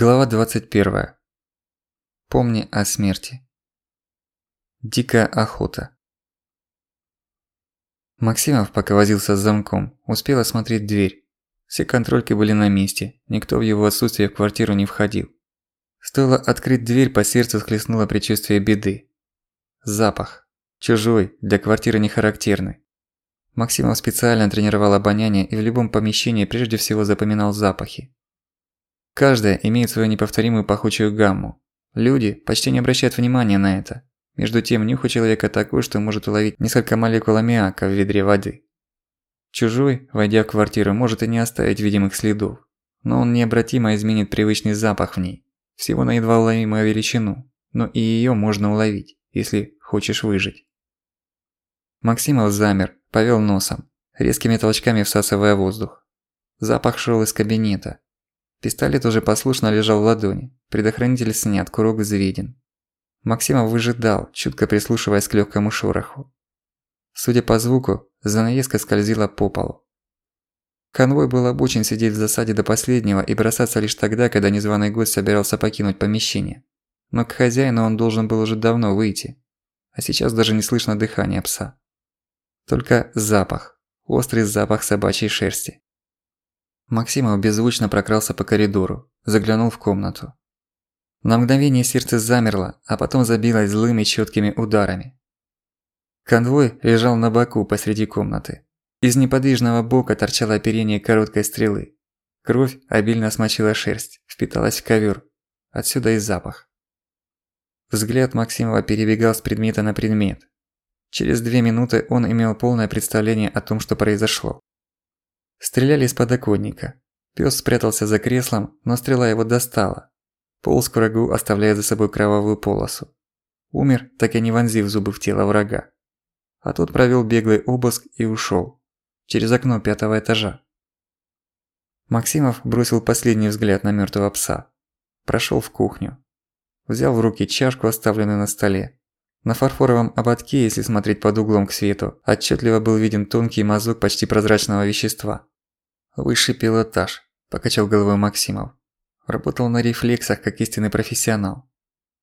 Глава 21. Помни о смерти. Дикая охота. Максимов, пока возился с замком, успел осмотреть дверь. Все контрольки были на месте, никто в его отсутствие в квартиру не входил. Стоило открыть дверь, по сердцу схлестнуло предчувствие беды. Запах. Чужой, для квартиры не характерный. Максимов специально тренировал обоняние и в любом помещении прежде всего запоминал запахи. Каждая имеет свою неповторимую пахучую гамму. Люди почти не обращают внимания на это. Между тем, нюх у человека такой, что может уловить несколько молекул аммиака в ведре воды. Чужой, войдя в квартиру, может и не оставить видимых следов. Но он необратимо изменит привычный запах в ней. Всего на едва уловимую величину. Но и её можно уловить, если хочешь выжить. Максимов замер, повел носом, резкими толчками всасывая воздух. Запах шел из кабинета, Пистолет уже послушно лежал в ладони. Предохранитель снят, курок взведен. Максимов выжидал, чутко прислушиваясь к легкому шороху. Судя по звуку, занавеска скользила по полу. Конвой был обучен сидеть в засаде до последнего и бросаться лишь тогда, когда незваный гость собирался покинуть помещение. Но к хозяину он должен был уже давно выйти. А сейчас даже не слышно дыхания пса. Только запах. Острый запах собачьей шерсти. Максимов беззвучно прокрался по коридору, заглянул в комнату. На мгновение сердце замерло, а потом забилось злыми чёткими ударами. Конвой лежал на боку посреди комнаты. Из неподвижного бока торчало оперение короткой стрелы. Кровь обильно смочила шерсть, впиталась в ковёр. Отсюда и запах. Взгляд Максимова перебегал с предмета на предмет. Через две минуты он имел полное представление о том, что произошло. Стреляли из подоконника. Пёс спрятался за креслом, но стрела его достала. Полз к врагу, оставляя за собой кровавую полосу. Умер, так и не вонзив зубы в тело врага. А тот провёл беглый обыск и ушёл. Через окно пятого этажа. Максимов бросил последний взгляд на мёртвого пса. Прошёл в кухню. Взял в руки чашку, оставленную на столе. На фарфоровом ободке, если смотреть под углом к свету, отчетливо был виден тонкий мазок почти прозрачного вещества. «Высший пилотаж», – покачал головой Максимов. Работал на рефлексах, как истинный профессионал.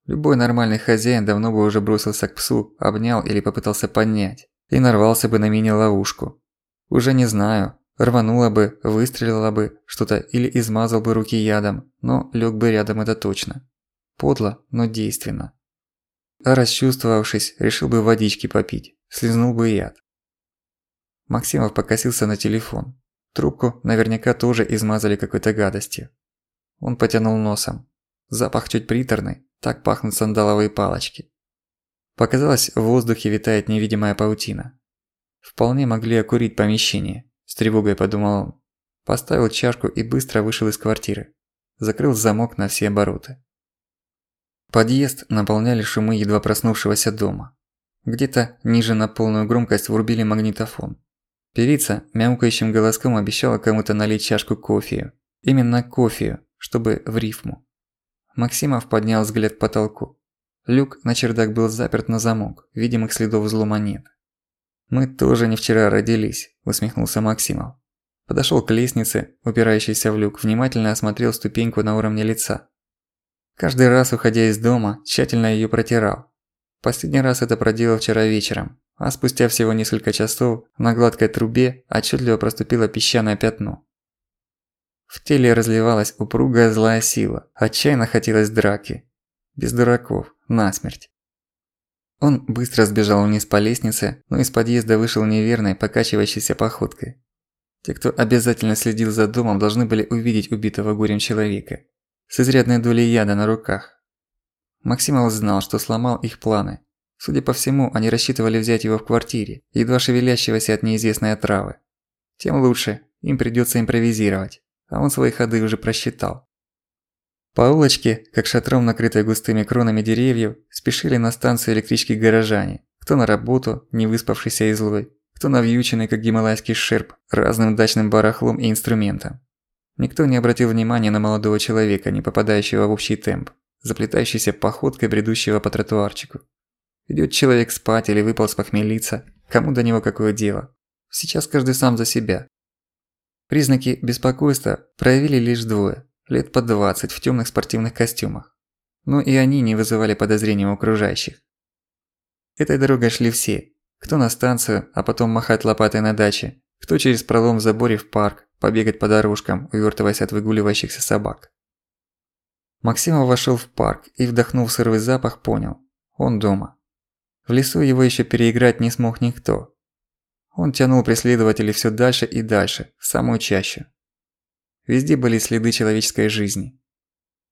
Любой нормальный хозяин давно бы уже бросился к псу, обнял или попытался поднять. И нарвался бы на мини-ловушку. Уже не знаю, рванула бы, выстрелила бы что-то или измазал бы руки ядом, но лёг бы рядом это точно. Подло, но действенно. А расчувствовавшись, решил бы водички попить, слезнул бы яд. Максимов покосился на телефон. Трубку наверняка тоже измазали какой-то гадостью. Он потянул носом. Запах чуть приторный, так пахнут сандаловые палочки. Показалось, в воздухе витает невидимая паутина. Вполне могли окурить помещение, с тревогой подумал он. Поставил чашку и быстро вышел из квартиры. Закрыл замок на все обороты. Подъезд наполняли шумы едва проснувшегося дома. Где-то ниже на полную громкость врубили магнитофон. Певица мяукающим голоском обещала кому-то налить чашку кофе. Именно кофе, чтобы в рифму. Максимов поднял взгляд к потолку. Люк на чердак был заперт на замок, видимых следов взлома нет. «Мы тоже не вчера родились», – усмехнулся Максимов. Подошёл к лестнице, упирающейся в люк, внимательно осмотрел ступеньку на уровне лица. Каждый раз, уходя из дома, тщательно её протирал. Последний раз это проделал вчера вечером, а спустя всего несколько часов на гладкой трубе отчетливо проступило песчаное пятно. В теле разливалась упругая злая сила, отчаянно хотелось драки. Без дураков, насмерть. Он быстро сбежал вниз по лестнице, но из подъезда вышел неверной, покачивающейся походкой. Те, кто обязательно следил за домом, должны были увидеть убитого горем человека. С изрядной долей яда на руках. Максимов знал, что сломал их планы, Судя по всему, они рассчитывали взять его в квартире, едва шевелящегося от неизвестной отравы. Тем лучше, им придётся импровизировать, а он свои ходы уже просчитал. По улочке, как шатром накрытой густыми кронами деревьев, спешили на станцию электрички горожане, кто на работу, не выспавшийся и злой, кто навьюченный, как гималайский шерп, разным дачным барахлом и инструментом. Никто не обратил внимания на молодого человека, не попадающего в общий темп, заплетающийся походкой бредущего по тротуарчику. Идёт человек спать или выпал с похмелиться, кому до него какое дело. Сейчас каждый сам за себя. Признаки беспокойства проявили лишь двое. лет по 20 в темных спортивных костюмах. Но и они не вызывали подозрений у окружающих. Этой дорогой шли все. Кто на станцию, а потом махать лопатой на даче, кто через пролом в заборе в парк, побегать по дорожкам, увертываясь от выгуливающихся собак. Максимов вошел в парк и, вдохнув сырой запах, понял – он дома. В лесу его еще переиграть не смог никто. Он тянул преследователей все дальше и дальше, в самую чащу. Везде были следы человеческой жизни.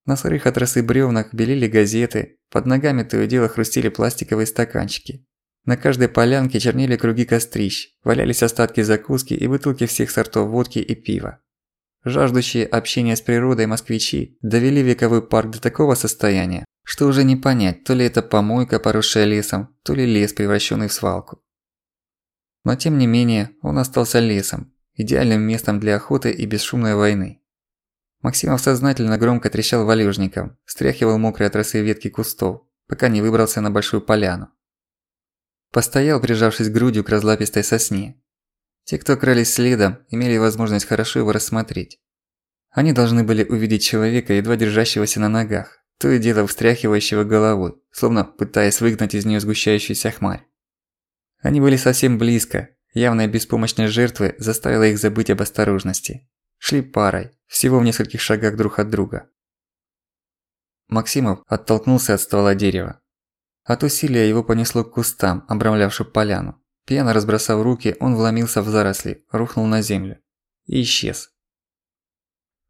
На сырых от росы бревнах белели газеты, под ногами то и дело хрустели пластиковые стаканчики. На каждой полянке чернели круги кострищ, валялись остатки закуски и бутылки всех сортов водки и пива. Жаждущие общения с природой москвичи довели вековой парк до такого состояния, что уже не понять, то ли это помойка, поросшая лесом, то ли лес, превращенный в свалку. Но тем не менее, он остался лесом, идеальным местом для охоты и бесшумной войны. Максимов сознательно громко трещал валежником, стряхивал мокрые от ветки кустов, пока не выбрался на большую поляну. Постоял, прижавшись грудью к разлапистой сосне. Те, кто крались следом, имели возможность хорошо его рассмотреть. Они должны были увидеть человека, едва держащегося на ногах, то и дело встряхивающего головой, словно пытаясь выгнать из нее сгущающуюся хмарь. Они были совсем близко, явная беспомощность жертвы заставила их забыть об осторожности. Шли парой, всего в нескольких шагах друг от друга. Максимов оттолкнулся от ствола дерева. От усилия его понесло к кустам, обрамлявшим поляну. Пьяно разбросав руки, он вломился в заросли, рухнул на землю. И исчез.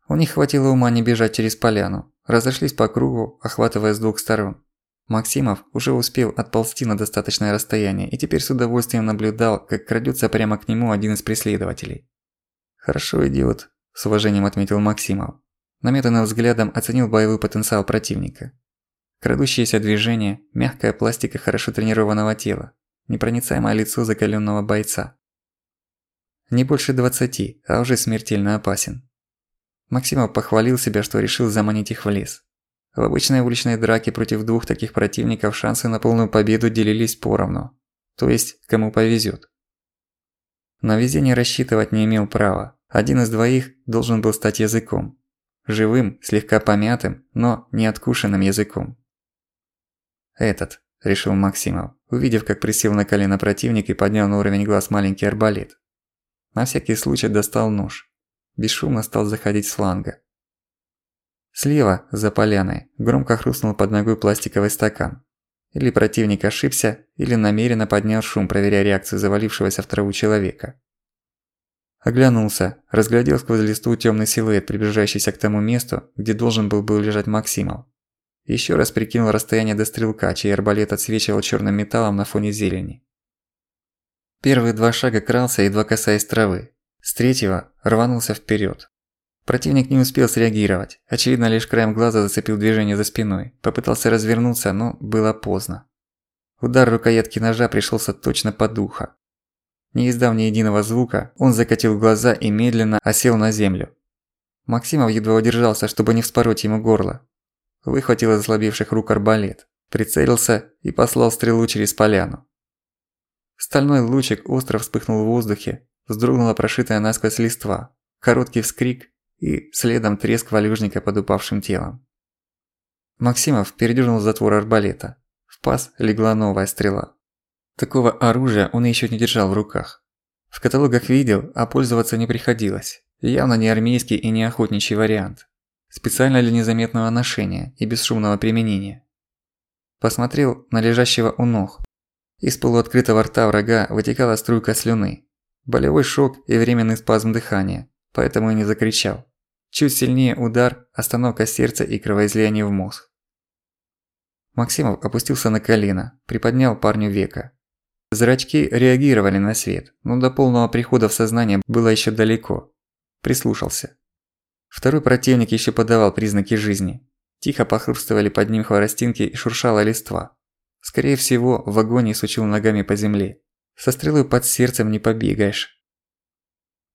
У них хватило ума не бежать через поляну. Разошлись по кругу, охватывая с двух сторон. Максимов уже успел отползти на достаточное расстояние и теперь с удовольствием наблюдал, как крадется прямо к нему один из преследователей. «Хорошо идиот», – с уважением отметил Максимов. Наметанным взглядом оценил боевой потенциал противника. Крадущееся движение, мягкая пластика хорошо тренированного тела, непроницаемое лицо закалённого бойца. Не больше двадцати, а уже смертельно опасен. Максимов похвалил себя, что решил заманить их в лес. В обычной уличной драке против двух таких противников шансы на полную победу делились поровну. То есть, кому повезет. На везение рассчитывать не имел права. Один из двоих должен был стать языком. Живым, слегка помятым, но не откушенным языком. «Этот», – решил Максимов, увидев, как присел на колено противник и поднял на уровень глаз маленький арбалет. На всякий случай достал нож. Бесшумно стал заходить с фланга. Слева, за поляной, громко хрустнул под ногой пластиковый стакан. Или противник ошибся, или намеренно поднял шум, проверяя реакцию завалившегося в траву человека. Оглянулся, разглядел сквозь листву тёмный силуэт, приближающийся к тому месту, где должен был бы лежать Максимов. Ещё раз прикинул расстояние до стрелка, чей арбалет отсвечивал чёрным металлом на фоне зелени. Первые два шага крался, едва касаясь травы. С третьего рванулся вперёд. Противник не успел среагировать. Очевидно, лишь краем глаза зацепил движение за спиной. Попытался развернуться, но было поздно. Удар рукоятки ножа пришелся точно по ухо. Не издав ни единого звука, он закатил глаза и медленно осел на землю. Максимов едва удержался, чтобы не вспороть ему горло. Выхватил из ослабевших рук арбалет, прицелился и послал стрелу через поляну. Стальной лучик остро вспыхнул в воздухе, вздрогнула прошитая насквозь листва. Короткий вскрик, и следом треск валюжника под упавшим телом. Максимов передёрнул затвор арбалета. В паз легла новая стрела. Такого оружия он ещё не держал в руках. В каталогах видел, а пользоваться не приходилось. Явно не армейский и не охотничий вариант. Специально для незаметного ношения и бесшумного применения. Посмотрел на лежащего у ног. Из полуоткрытого рта врага вытекала струйка слюны. Болевой шок и временный спазм дыхания поэтому и не закричал. Чуть сильнее удар, остановка сердца и кровоизлияние в мозг. Максимов опустился на колено, приподнял парню века. Зрачки реагировали на свет, но до полного прихода в сознание было еще далеко. Прислушался. Второй противник еще подавал признаки жизни. Тихо похрустывали под ним хворостинки и шуршала листва. Скорее всего, в вагоне сучил ногами по земле. Со стрелой под сердцем не побегаешь.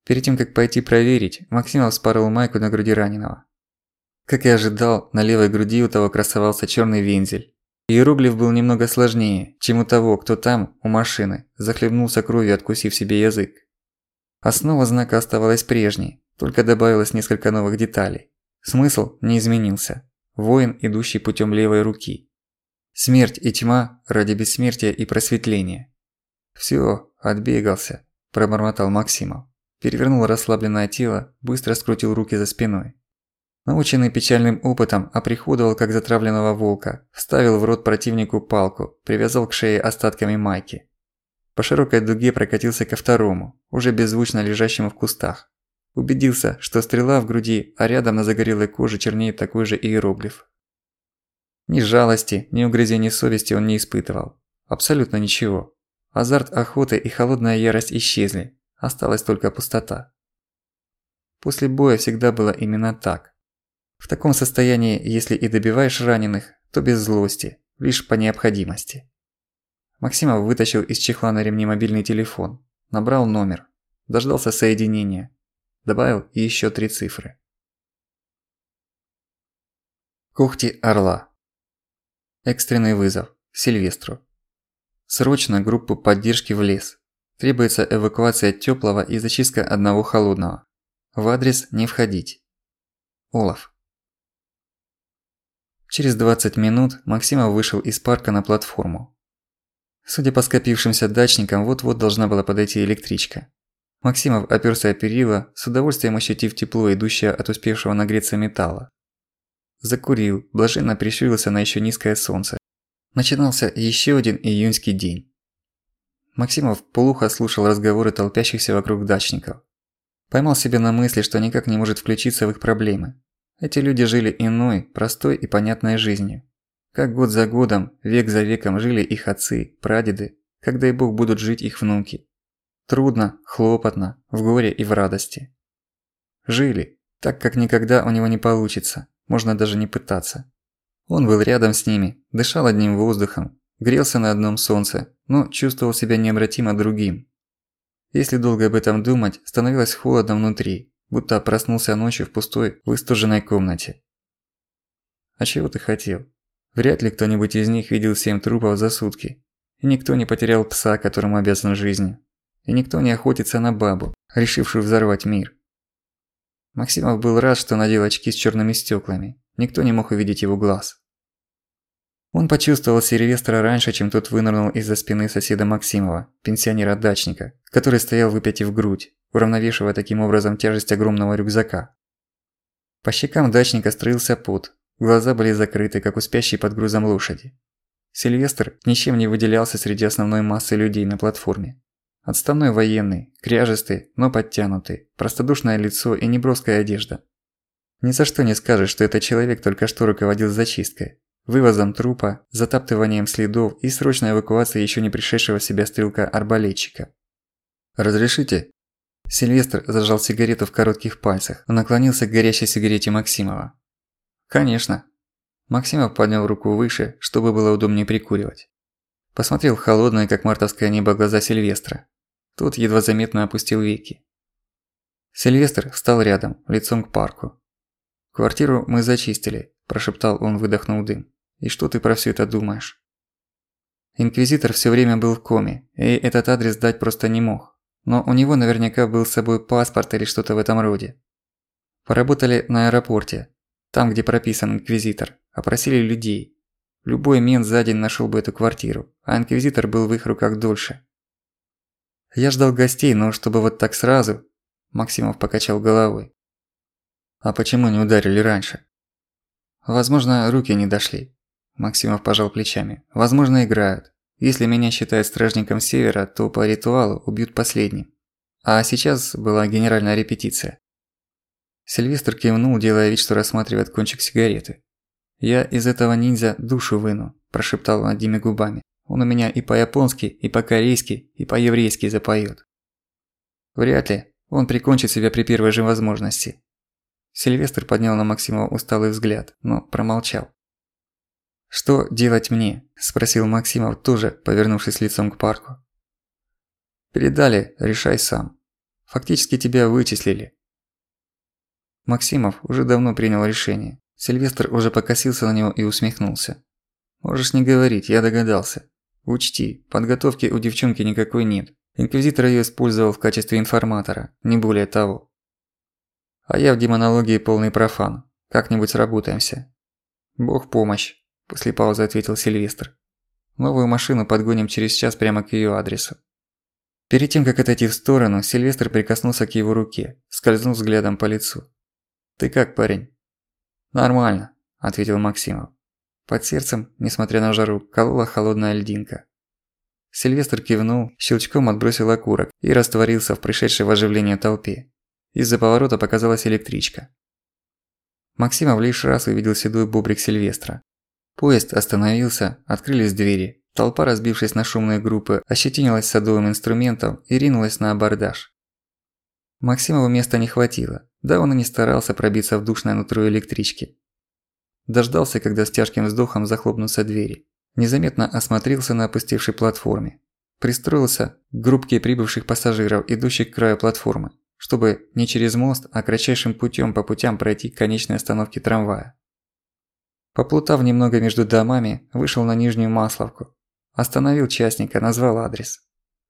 Перед тем, как пойти проверить, Максимов спарил майку на груди раненого. Как и ожидал, на левой груди у того красовался черный вензель. Иероглиф был немного сложнее, чем у того, кто там, у машины, захлебнулся кровью, откусив себе язык. Основа знака оставалась прежней, только добавилось несколько новых деталей. Смысл не изменился. Воин, идущий путем левой руки. Смерть и тьма ради бессмертия и просветления. Все, отбегался, пробормотал Максимов. Перевернул расслабленное тело, быстро скрутил руки за спиной. Наученный печальным опытом, оприходовал как затравленного волка, вставил в рот противнику палку, привязал к шее остатками майки. По широкой дуге прокатился ко второму, уже беззвучно лежащему в кустах. Убедился, что стрела в груди, а рядом на загорелой коже чернеет такой же иероглиф. Ни жалости, ни угрызений совести он не испытывал. Абсолютно ничего. Азарт охоты и холодная ярость исчезли, осталась только пустота. После боя всегда было именно так. В таком состоянии, если и добиваешь раненых, то без злости, лишь по необходимости. Максимов вытащил из чехла на ремне мобильный телефон, набрал номер, дождался соединения, добавил еще три цифры. Когти Орла. Экстренный вызов. Сильвестру. Срочно группу поддержки в лес. Требуется эвакуация тёплого и зачистка одного холодного. В адрес не входить. Олаф. Через 20 минут Максимов вышел из парка на платформу. Судя по скопившимся дачникам, вот-вот должна была подойти электричка. Максимов опёрся о перила, с удовольствием ощутив тепло, идущее от успевшего нагреться металла. Закурил, блаженно прищурился на ещё низкое солнце. Начинался ещё один июньский день. Максимов полухо слушал разговоры толпящихся вокруг дачников. Поймал себя на мысли, что никак не может включиться в их проблемы. Эти люди жили иной, простой и понятной жизнью. Как год за годом, век за веком жили их отцы, прадеды, когда и бог будут жить их внуки. Трудно, хлопотно, в горе и в радости. Жили, так как никогда у него не получится, можно даже не пытаться. Он был рядом с ними, дышал одним воздухом, грелся на одном солнце, но чувствовал себя необратимо другим. Если долго об этом думать, становилось холодно внутри, будто проснулся ночью в пустой, выстуженной комнате. А чего ты хотел? Вряд ли кто-нибудь из них видел семь трупов за сутки. И никто не потерял пса, которому обязан жизнью. И никто не охотится на бабу, решившую взорвать мир. Максимов был рад, что надел очки с черными стеклами. Никто не мог увидеть его глаз. Он почувствовал Сильвестра раньше, чем тот вынырнул из-за спины соседа Максимова, пенсионера-дачника, который стоял выпятив грудь, уравновешивая таким образом тяжесть огромного рюкзака. По щекам дачника строился пот, глаза были закрыты, как у спящей под грузом лошади. Сильвестр ничем не выделялся среди основной массы людей на платформе. Отставной военный, кряжестый, но подтянутый, простодушное лицо и неброская одежда. Ни за что не скажешь, что этот человек только что руководил зачисткой, вывозом трупа, затаптыванием следов и срочной эвакуацией еще не пришедшего в себя стрелка-арбалетчика. «Разрешите?» Сильвестр зажал сигарету в коротких пальцах, наклонился к горящей сигарете Максимова. «Конечно». Максимов поднял руку выше, чтобы было удобнее прикуривать. Посмотрел в холодное, как мартовское небо, глаза Сильвестра. Тот едва заметно опустил веки. Сильвестр встал рядом, лицом к парку. «Квартиру мы зачистили», – прошептал он, выдохнул дым. «И что ты про всё это думаешь?» Инквизитор всё время был в коме, и этот адрес дать просто не мог но у него наверняка был с собой паспорт или что-то в этом роде. Поработали на аэропорте, там, где прописан инквизитор, опросили людей. Любой мент за день нашёл бы эту квартиру, а инквизитор был в их руках дольше. Я ждал гостей, но чтобы вот так сразу... Максимов покачал головой. А почему не ударили раньше? Возможно, руки не дошли. Максимов пожал плечами. Возможно, играют. Если меня считают стражником Севера, то по ритуалу убьют последним. А сейчас была генеральная репетиция. Сильвестр кивнул, делая вид, что рассматривает кончик сигареты. «Я из этого ниндзя душу выну», – прошептал он одними губами. «Он у меня и по-японски, и по-корейски, и по-еврейски запоёт». Вряд ли. Он прикончит себя при первой же возможности. Сильвестр поднял на Максимова усталый взгляд, но промолчал. «Что делать мне?» – спросил Максимов тоже, повернувшись лицом к парку. «Передали, решай сам. Фактически тебя вычислили». Максимов уже давно принял решение. Сильвестр уже покосился на него и усмехнулся. «Можешь не говорить, я догадался. Учти, подготовки у девчонки никакой нет. Инквизитор её использовал в качестве информатора, не более того. А я в демонологии полный профан. Как-нибудь сработаемся». «Бог помощь», – после паузы ответил Сильвестр. «Новую машину подгоним через час прямо к её адресу». Перед тем, как отойти в сторону, Сильвестр прикоснулся к его руке, скользнув взглядом по лицу. «Ты как, парень?» «Нормально», – ответил Максимов. Под сердцем, несмотря на жару, колола холодная льдинка. Сильвестр кивнул, щелчком отбросил окурок и растворился в пришедшей в оживление толпе. Из-за поворота показалась электричка. Максимов лишь раз увидел седой бобрик Сильвестра. Поезд остановился, открылись двери. Толпа, разбившись на шумные группы, ощетинилась садовым инструментом и ринулась на абордаж. Максимову места не хватило, да он и не старался пробиться в душное нутро электрички. Дождался, когда с тяжким вздохом захлопнутся двери. Незаметно осмотрелся на опустевшей платформе. Пристроился к группке прибывших пассажиров, идущих к краю платформы, чтобы не через мост, а кратчайшим путем по путям пройти к конечной остановке трамвая. Поплутав немного между домами, вышел на Нижнюю Масловку. Остановил частника, назвал адрес.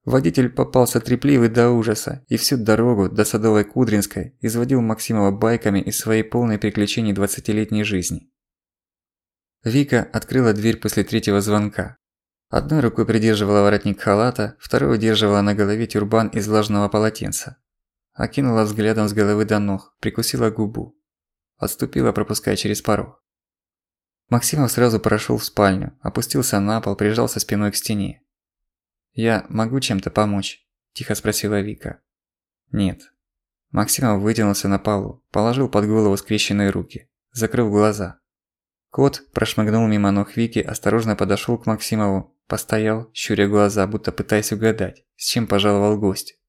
Водитель попался трепливый до ужаса и всю дорогу до Садовой Кудринской изводил Максимова байками из своей полной приключений двадцатилетней жизни. Вика открыла дверь после третьего звонка. Одной рукой придерживала воротник халата, второй удерживала на голове тюрбан из влажного полотенца. Окинула взглядом с головы до ног, прикусила губу. Отступила, пропуская через порог. Максимов сразу прошёл в спальню, опустился на пол, прижался спиной к стене. «Я могу чем-то помочь?» – тихо спросила Вика. «Нет». Максимов вытянулся на полу, положил под голову скрещенные руки, закрыл глаза. Кот прошмыгнул мимо ног Вики, осторожно подошёл к Максимову, постоял, щуря глаза, будто пытаясь угадать, с чем пожаловал гость.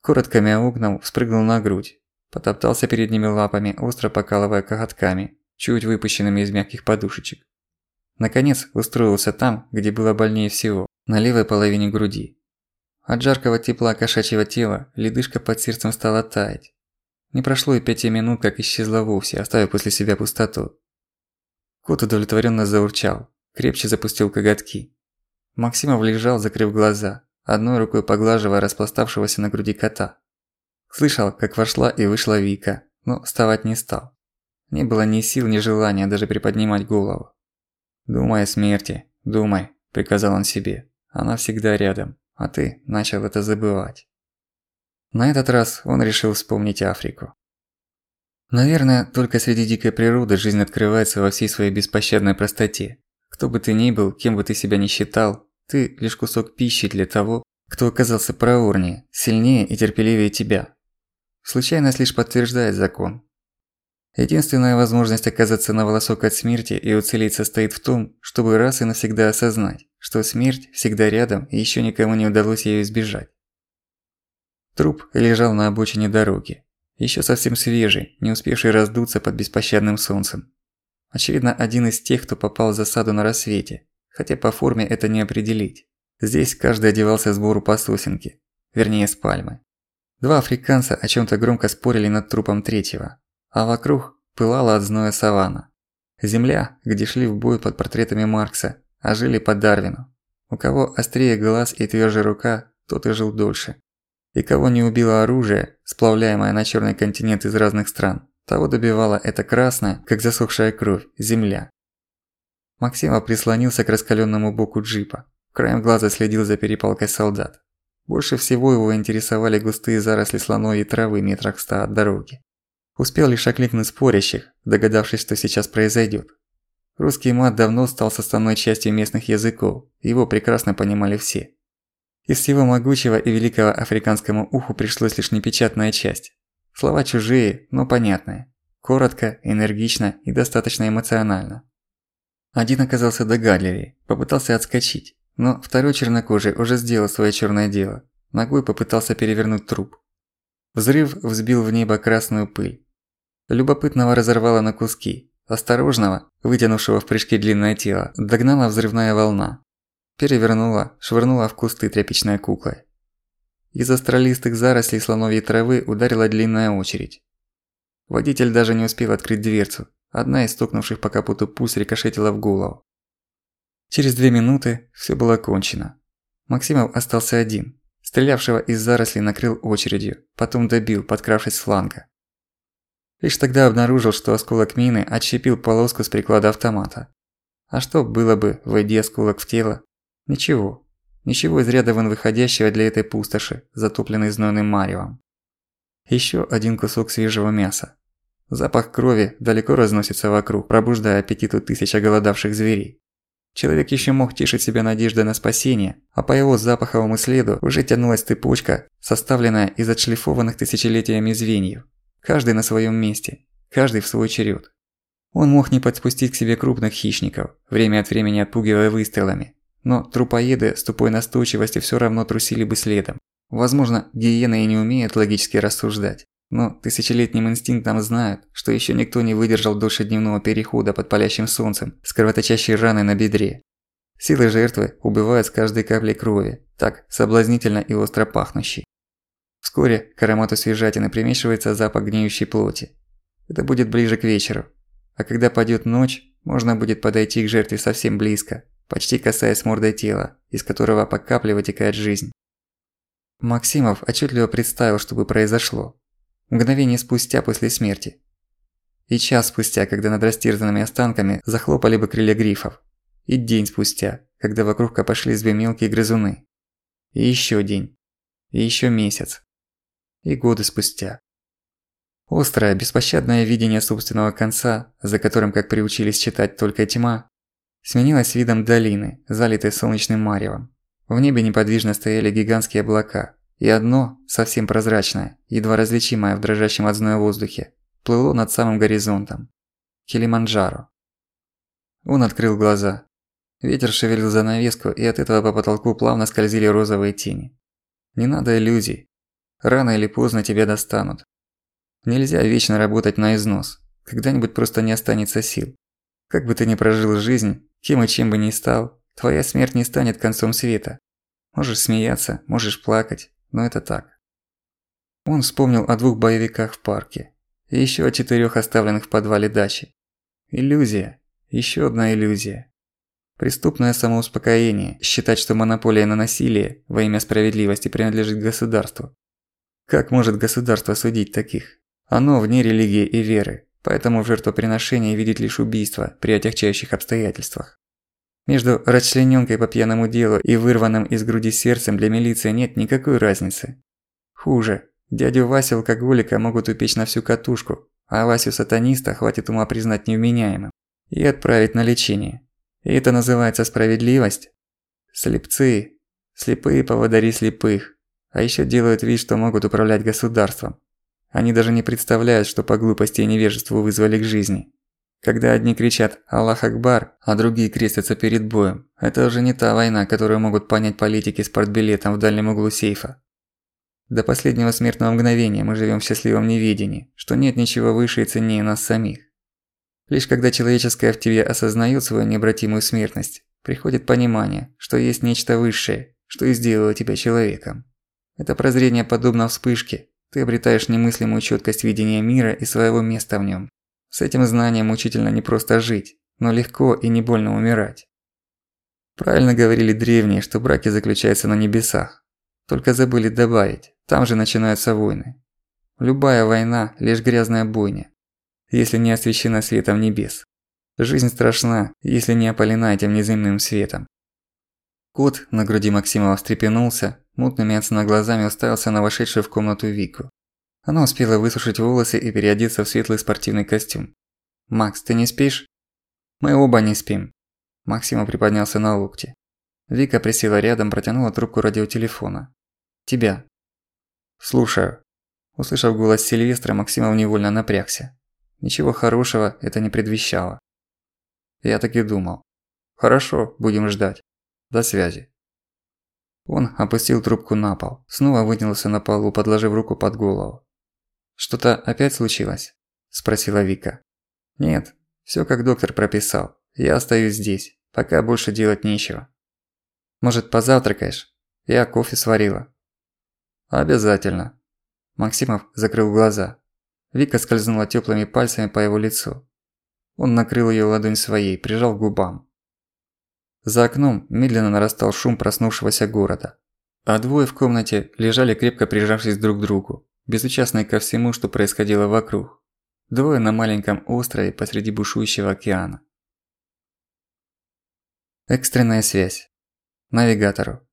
Коротко мяукнул, спрыгнул на грудь, потоптался передними лапами, остро покалывая коготками, чуть выпущенными из мягких подушечек. Наконец, устроился там, где было больнее всего, на левой половине груди. От жаркого тепла кошачьего тела ледышка под сердцем стала таять. Не прошло и пяти минут, как исчезла вовсе, оставив после себя пустоту. Кот удовлетворенно заурчал, крепче запустил коготки. Максимов лежал, закрыв глаза, одной рукой поглаживая распластавшегося на груди кота. Слышал, как вошла и вышла Вика, но вставать не стал. Не было ни сил, ни желания даже приподнимать голову. «Думай о смерти, думай», – приказал он себе. «Она всегда рядом, а ты начал это забывать». На этот раз он решил вспомнить Африку. Наверное, только среди дикой природы жизнь открывается во всей своей беспощадной простоте. Кто бы ты ни был, кем бы ты себя ни считал, ты лишь кусок пищи для того, кто оказался проворнее, сильнее и терпеливее тебя. Случайность лишь подтверждает закон. Единственная возможность оказаться на волосок от смерти и уцелеть состоит в том, чтобы раз и навсегда осознать, что смерть всегда рядом и еще никому не удалось ее избежать. Труп лежал на обочине дороги. Еще совсем свежий, не успевший раздуться под беспощадным солнцем. Очевидно, один из тех, кто попал в засаду на рассвете, хотя по форме это не определить. Здесь каждый одевался сбору по сосенке, вернее с пальмы. Два африканца о чем то громко спорили над трупом третьего, а вокруг пылала от зноя саванна. Земля, где шли в бой под портретами Маркса, а жили по Дарвину. У кого острее глаз и твёрже рука, тот и жил дольше. И кого не убило оружие, сплавляемое на черный континент из разных стран, того добивала эта красная, как засохшая кровь, земля. Максима прислонился к раскаленному боку джипа. Краем глаза следил за перепалкой солдат. Больше всего его интересовали густые заросли слоной и травы метрах ста от дороги. Успел лишь окликнуть спорящих, догадавшись, что сейчас произойдет. Русский мат давно стал составной частью местных языков, его прекрасно понимали все. Из всего могучего и великого африканскому уху пришлось лишь непечатная часть. Слова чужие, но понятные. Коротко, энергично и достаточно эмоционально. Один оказался догадливее, попытался отскочить, но второй чернокожий уже сделал свое черное дело. Ногой попытался перевернуть труп. Взрыв взбил в небо красную пыль. Любопытного разорвало на куски. Осторожного, вытянувшего в прыжке длинное тело, догнала взрывная волна. Перевернула, швырнула в кусты тряпичной куклой. Из астролистых зарослей слоновьей травы ударила длинная очередь. Водитель даже не успел открыть дверцу. Одна из стукнувших по капоту пуль рикошетила в голову. Через две минуты все было кончено. Максимов остался один. Стрелявшего из зарослей накрыл очередью, потом добил, подкравшись с фланга. Лишь тогда обнаружил, что осколок мины отщепил полоску с приклада автомата. А что было бы, войди осколок в тело? Ничего. Ничего из ряда вон выходящего для этой пустоши, затопленной знойным маревом. Ещё один кусок свежего мяса. Запах крови далеко разносится вокруг, пробуждая аппетит у тысяч оголодавших зверей. Человек ещё мог тешить себя надеждой на спасение, а по его запаховому следу уже тянулась цепочка, составленная из отшлифованных тысячелетиями звеньев. Каждый на своём месте, каждый в свой черед. Он мог не подпустить к себе крупных хищников, время от времени отпугивая выстрелами, но трупоеды с тупой настойчивостью всё равно трусили бы следом. Возможно, гиены и не умеют логически рассуждать, но тысячелетним инстинктом знают, что ещё никто не выдержал дольше дневного перехода под палящим солнцем с кровоточащей раной на бедре. Силы жертвы убывают с каждой каплей крови, так соблазнительно и остро пахнущей. Вскоре к аромату свежатины примешивается запах гниющей плоти. Это будет ближе к вечеру. А когда падёт ночь, можно будет подойти к жертве совсем близко, почти касаясь мордой тела, из которого по капле вытекает жизнь. Максимов отчетливо представил, что бы произошло. Мгновение спустя после смерти. И час спустя, когда над растерзанными останками захлопали бы крылья грифов. И день спустя, когда вокруг копошились бы мелкие грызуны. И ещё день. И ещё месяц. И годы спустя. Острое, беспощадное видение собственного конца, за которым, как приучились читать только тьма, сменилось видом долины, залитой солнечным маревом. В небе неподвижно стояли гигантские облака, и одно, совсем прозрачное, едва различимое в дрожащем от зноя воздухе, плыло над самым горизонтом. Килиманджаро. Он открыл глаза. Ветер шевелил занавеску, и от этого по потолку плавно скользили розовые тени. Не надо иллюзий. Рано или поздно тебя достанут. Нельзя вечно работать на износ. Когда-нибудь просто не останется сил. Как бы ты ни прожил жизнь, кем и чем бы ни стал, Твоя смерть не станет концом света. Можешь смеяться, можешь плакать, но это так. Он вспомнил о двух боевиках в парке. И ещё о четырёх оставленных в подвале дачи. Иллюзия. Ещё одна иллюзия. Преступное самоуспокоение – считать, что монополия на насилие во имя справедливости принадлежит государству. Как может государство судить таких? Оно вне религии и веры, поэтому в жертвоприношении видит лишь убийство при отягчающих обстоятельствах. Между расчленёнкой по пьяному делу и вырванным из груди сердцем для милиции нет никакой разницы. Хуже. Дядю Васю алкоголика могут упечь на всю катушку, а Васю сатаниста хватит ума признать невменяемым и отправить на лечение. И это называется справедливость? Слепцы. Слепые поводари слепых. А ещё делают вид, что могут управлять государством. Они даже не представляют, что по глупости и невежеству вызвали к жизни. Когда одни кричат «Аллах Акбар», а другие крестятся перед боем, это уже не та война, которую могут понять политики с портбилетом в дальнем углу сейфа. До последнего смертного мгновения мы живем в счастливом неведении, что нет ничего выше и ценнее нас самих. Лишь когда человеческое в тебе осознает свою необратимую смертность, приходит понимание, что есть нечто высшее, что и сделало тебя человеком. Это прозрение подобно вспышке, ты обретаешь немыслимую четкость видения мира и своего места в нем. С этим знанием мучительно не просто жить, но легко и не больно умирать. Правильно говорили древние, что браки заключаются на небесах. Только забыли добавить, там же начинаются войны. Любая война – лишь грязная бойня, если не освещена светом небес. Жизнь страшна, если не опалена этим неземным светом. Кот на груди Максимова встрепенулся, мутными от глазами уставился на вошедшую в комнату Вику. Она успела высушить волосы и переодеться в светлый спортивный костюм. «Макс, ты не спишь?» «Мы оба не спим». Максима приподнялся на локте. Вика присела рядом, протянула трубку радиотелефона. «Тебя». «Слушаю». Услышав голос Сильвестра, Максимов невольно напрягся. Ничего хорошего это не предвещало. Я так и думал. Хорошо, будем ждать. До связи. Он опустил трубку на пол, снова вытянулся на полу, подложив руку под голову. «Что-то опять случилось?» – спросила Вика. «Нет, всё как доктор прописал. Я остаюсь здесь, пока больше делать нечего. Может, позавтракаешь? Я кофе сварила». «Обязательно». Максимов закрыл глаза. Вика скользнула тёплыми пальцами по его лицу. Он накрыл её ладонь своей, прижал к губам. За окном медленно нарастал шум проснувшегося города. А двое в комнате лежали крепко прижавшись друг к другу безучастный ко всему, что происходило вокруг. Двое на маленьком острове посреди бушующего океана. Экстренная связь. Навигатору.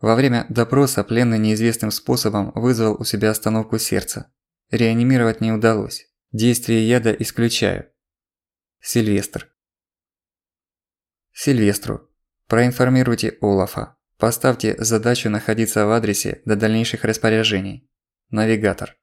Во время допроса пленный неизвестным способом вызвал у себя остановку сердца. Реанимировать не удалось. Действие яда исключаю. Сильвестр. Сильвестру. Проинформируйте Олафа. Поставьте задачу находиться в адресе до дальнейших распоряжений. Навигатор.